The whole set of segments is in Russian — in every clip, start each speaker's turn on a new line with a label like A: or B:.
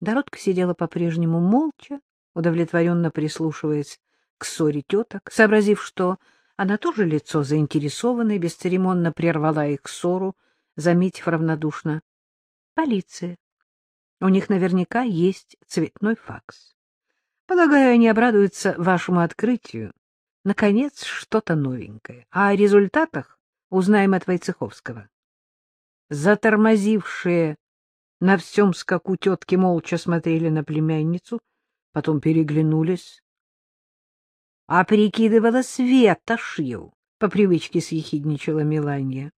A: Доротка сидела по-прежнему молча, удовлетворенно прислушиваясь к ссоре теток, сообразив, что она тоже лицо заинтересованное, бесцеремонно прервала их ссору, заметив равнодушно. — Полиция. У них наверняка есть цветной факс. Полагаю, они обрадуются вашему открытию. Наконец, что-то новенькое. А о результатах узнаем от Войцеховского. Затормозившие на всем скаку тетки молча смотрели на племянницу, потом переглянулись. — А прикидывала светошью, — по привычке съехидничала Меланья.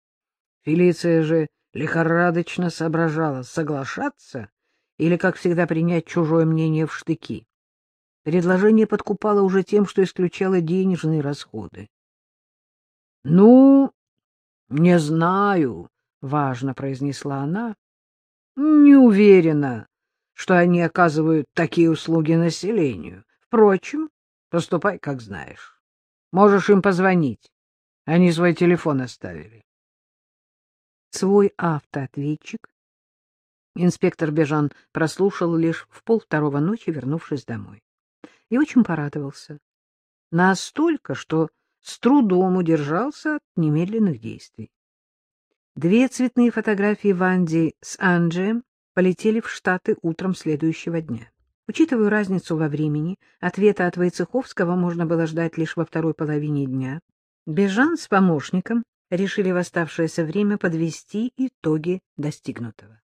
A: Фелиция же лихорадочно соображала, соглашаться или, как всегда, принять чужое мнение в штыки. Предложение подкупало уже тем, что исключало денежные расходы. — Ну, не знаю, — важно произнесла она. — Не уверена, что они оказывают такие услуги населению. Впрочем, поступай, как знаешь. Можешь им позвонить. Они свой телефон оставили. Свой автоответчик инспектор Бежан прослушал лишь в полвторого ночи, вернувшись домой. И очень порадовался. Настолько, что с трудом удержался от немедленных действий. Две цветные фотографии Ванди с Анджием полетели в Штаты утром следующего дня. Учитывая разницу во времени, ответа от Войцеховского можно было ждать лишь во второй половине дня. Бежан с помощником решили в оставшееся время подвести итоги достигнутого.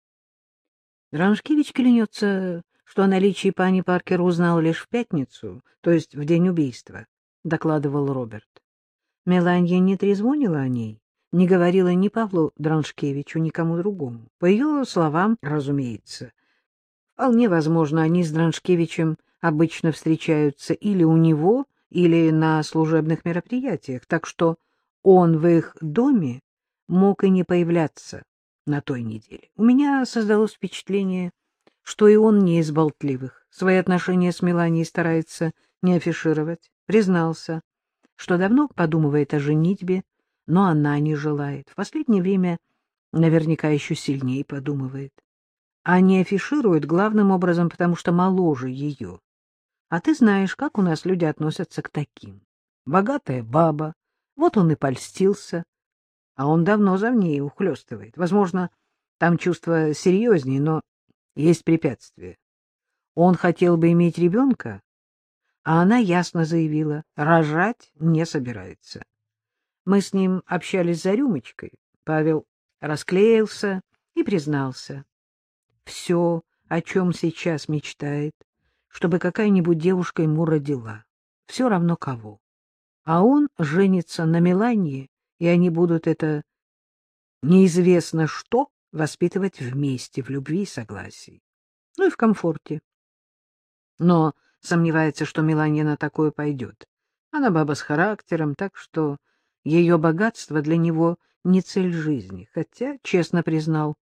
A: Драншкевич клянется, что о наличии пани Паркер узнал лишь в пятницу, то есть в день убийства, — докладывал Роберт. Меланья не трезвонила о ней, не говорила ни Павлу Драншкевичу, ни кому другому. По ее словам, разумеется, вполне возможно, они с Драншкевичем обычно встречаются или у него, или на служебных мероприятиях, так что он в их доме мог и не появляться на той неделе. У меня создалось впечатление, что и он не из болтливых. Свои отношения с Меланией старается не афишировать. Признался, что давно подумывает о женитьбе, но она не желает. В последнее время наверняка еще сильнее подумывает. А не афиширует главным образом, потому что моложе ее. А ты знаешь, как у нас люди относятся к таким. Богатая баба, вот он и польстился. А он давно за ней ухлёстывает. Возможно, там чувство серьезнее, но есть препятствие. Он хотел бы иметь ребенка, а она ясно заявила, рожать не собирается. Мы с ним общались за рюмочкой. Павел расклеился и признался. Все, о чем сейчас мечтает, чтобы какая-нибудь девушка ему родила. Все равно кого. А он женится на Мелании, и они будут это неизвестно что воспитывать вместе, в любви и согласии. Ну и в комфорте. Но сомневается, что Меланья на такое пойдет. Она баба с характером, так что ее богатство для него не цель жизни, хотя, честно признал,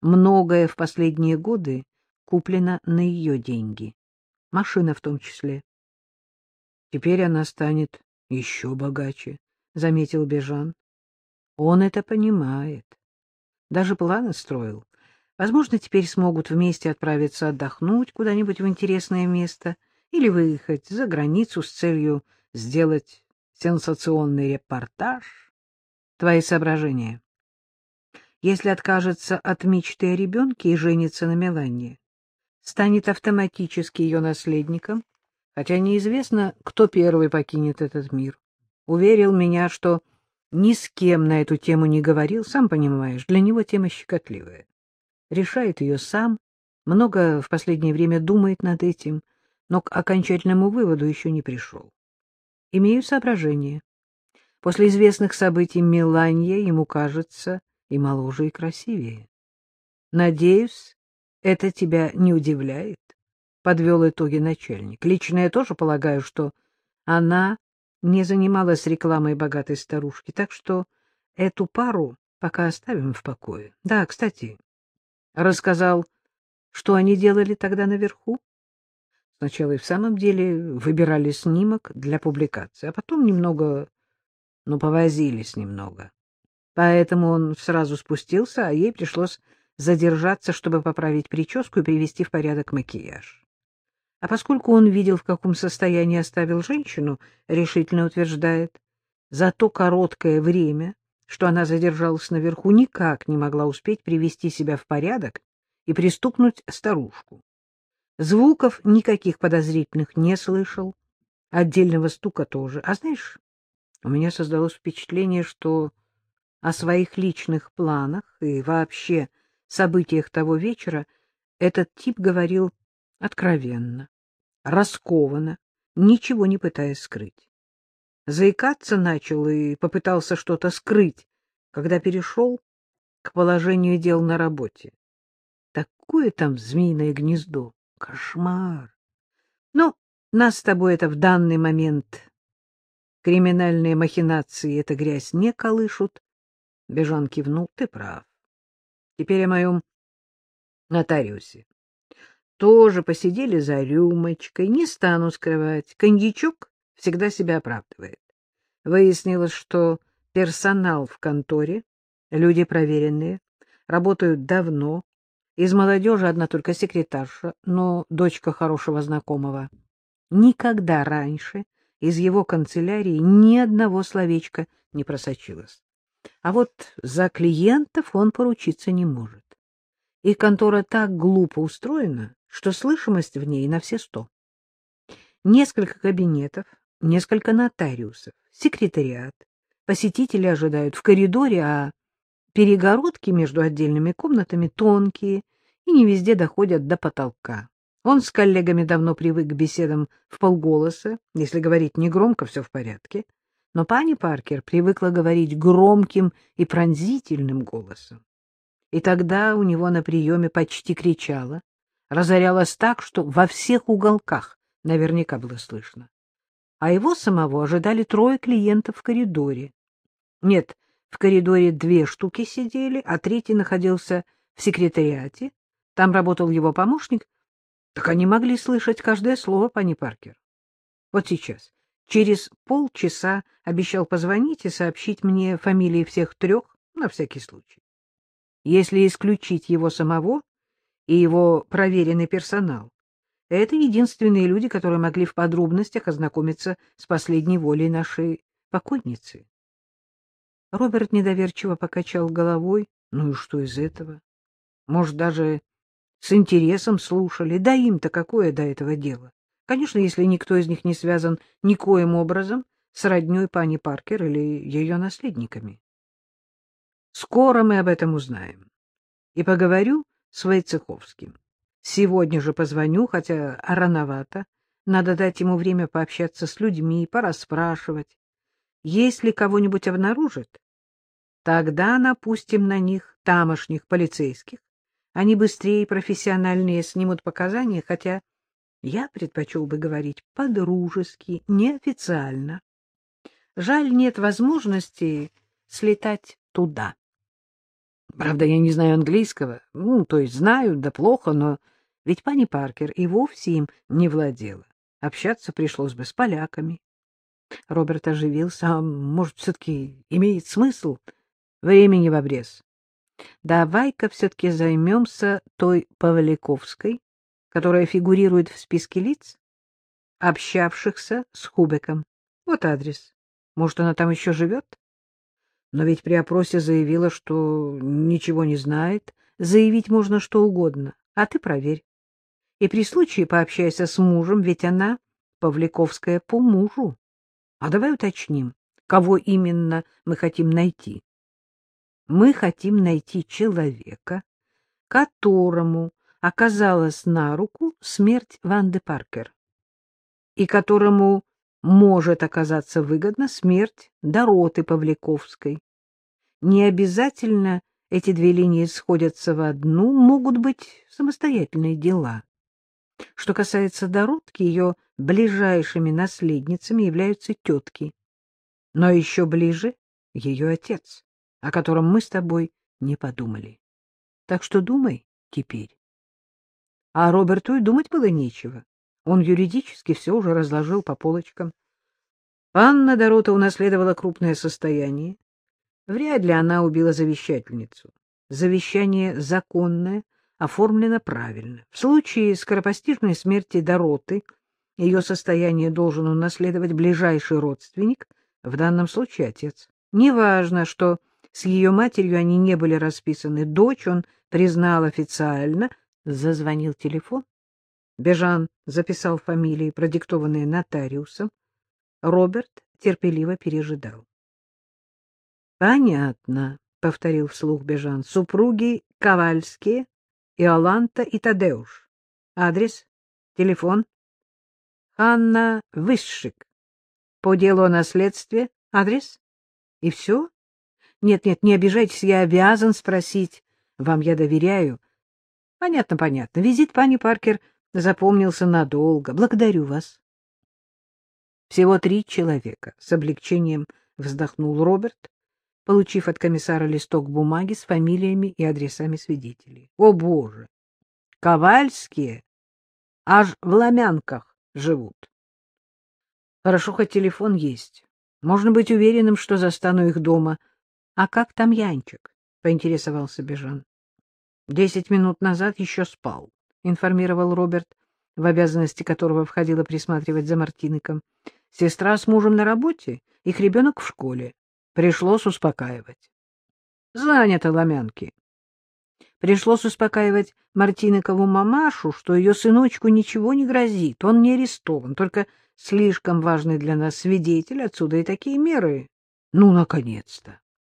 A: многое в последние годы куплено на ее деньги, машина в том числе. Теперь она станет еще богаче, — заметил Бежан. Он это понимает. Даже планы строил. Возможно, теперь смогут вместе отправиться отдохнуть куда-нибудь в интересное место или выехать за границу с целью сделать сенсационный репортаж. Твои соображения. Если откажется от мечты о ребенке и женится на Мелании, станет автоматически ее наследником, хотя неизвестно, кто первый покинет этот мир. Уверил меня, что ни с кем на эту тему не говорил, сам понимаешь, для него тема щекотливая. Решает ее сам, много в последнее время думает над этим, но к окончательному выводу еще не пришел. Имею соображение. После известных событий Меланья ему кажется и моложе, и красивее. Надеюсь, это тебя не удивляет, — подвел итоги начальник. Лично я тоже полагаю, что она не занималась рекламой богатой старушки, так что эту пару пока оставим в покое. Да, кстати, рассказал, что они делали тогда наверху. Сначала и в самом деле выбирали снимок для публикации, а потом немного, ну, повозились немного. Поэтому он сразу спустился, а ей пришлось задержаться, чтобы поправить прическу и привести в порядок макияж. А поскольку он видел, в каком состоянии оставил женщину, решительно утверждает, за то короткое время, что она задержалась наверху, никак не могла успеть привести себя в порядок и пристукнуть старушку. Звуков никаких подозрительных не слышал, отдельного стука тоже. А знаешь, у меня создалось впечатление, что о своих личных планах и вообще событиях того вечера этот тип говорил откровенно, раскованно, ничего не пытаясь скрыть. Заикаться начал и попытался что-то скрыть, когда перешел к положению дел на работе. Такое там змеиное гнездо. Кошмар. Но нас с тобой это в данный момент криминальные махинации, эта грязь не колышут. Бежан кивнул. Ты прав. Теперь о моем нотариусе. Тоже посидели за рюмочкой, не стану скрывать. Коньячок всегда себя оправдывает. Выяснилось, что персонал в конторе, люди проверенные, работают давно, из молодежи одна только секретарша, но дочка хорошего знакомого. Никогда раньше из его канцелярии ни одного словечка не просочилось. А вот за клиентов он поручиться не может. И контора так глупо устроена, что слышимость в ней на все сто. Несколько кабинетов, несколько нотариусов, секретариат. Посетители ожидают в коридоре, а Перегородки между отдельными комнатами тонкие и не везде доходят до потолка. Он с коллегами давно привык к беседам в полголоса, если говорить негромко, все в порядке. Но пани Паркер привыкла говорить громким и пронзительным голосом. И тогда у него на приеме почти кричала, разорялась так, что во всех уголках наверняка было слышно. А его самого ожидали трое клиентов в коридоре. Нет, в коридоре две штуки сидели, а третий находился в секретариате. Там работал его помощник. Так они могли слышать каждое слово, пани Паркер. Вот сейчас, через полчаса обещал позвонить и сообщить мне фамилии всех трех, на всякий случай. Если исключить его самого и его проверенный персонал, это единственные люди, которые могли в подробностях ознакомиться с последней волей нашей покойницы. Роберт недоверчиво покачал головой. Ну и что из этого? Может, даже с интересом слушали. Да им-то какое до этого дело? Конечно, если никто из них не связан никоим образом с роднёй пани Паркер или ее наследниками. Скоро мы об этом узнаем. И поговорю с Войцеховским. Сегодня же позвоню, хотя рановато. Надо дать ему время пообщаться с людьми, пора спрашивать. Если кого-нибудь обнаружит, Тогда напустим на них тамошних полицейских. Они быстрее и профессиональнее снимут показания, хотя я предпочел бы говорить по-дружески, неофициально. Жаль, нет возможности слетать туда. Правда, я не знаю английского, ну, то есть знаю, да плохо, но ведь пани Паркер и вовсе им не владела. Общаться пришлось бы с поляками. Роберт оживился. А может, все-таки имеет смысл Времени в обрез. Давай-ка все-таки займемся той Павликовской, которая фигурирует в списке лиц, общавшихся с Хубеком. Вот адрес. Может, она там еще живет? Но ведь при опросе заявила, что ничего не знает. Заявить можно что угодно, а ты проверь. И при случае пообщайся с мужем, ведь она Павликовская по мужу. А давай уточним, кого именно мы хотим найти. Мы хотим найти человека, которому оказалась на руку смерть Ванды Паркер и которому может оказаться выгодна смерть Дороты Павликовской. Не обязательно эти две линии сходятся в одну, могут быть самостоятельные дела. Что касается Доротки, ее ближайшими наследницами являются тетки, но еще ближе ее отец о котором мы с тобой не подумали. Так что думай теперь. А Роберту и думать было нечего. Он юридически все уже разложил по полочкам. Анна Дорота унаследовала крупное состояние. Вряд ли она убила завещательницу. завещание законное, оформлено правильно. В случае скоропостижной смерти Дороты ее состояние должен унаследовать ближайший родственник, в данном случае отец. Неважно, что с ее матерью они не были расписаны. Дочь он признал официально. Зазвонил телефон. Бежан записал фамилии, продиктованные нотариусом. Роберт терпеливо пережидал. — Понятно, — повторил вслух Бежан. — Супруги Ковальские, Иоланта и Тадеуш. Адрес? Телефон? Анна Высшик. По делу о наследстве? Адрес? И все? Нет-нет, не обижайтесь, я обязан спросить. Вам я доверяю. Понятно, понятно. Визит пани Паркер запомнился надолго. Благодарю вас. Всего три человека. С облегчением вздохнул Роберт, получив от комиссара листок бумаги с фамилиями и адресами свидетелей. О, боже! Ковальские аж в Ломянках живут. Хорошо, хоть телефон есть. Можно быть уверенным, что застану их дома —— А как там Янчик? — поинтересовался Бежан. — Десять минут назад еще спал, — информировал Роберт, в обязанности которого входило присматривать за Мартиником. Сестра с мужем на работе, их ребенок в школе. Пришлось успокаивать. — Занято, ломянки. Пришлось успокаивать Мартиникову мамашу, что ее сыночку ничего не грозит, он не арестован, только слишком важный для нас свидетель, отсюда и такие меры. Ну, наконец-то!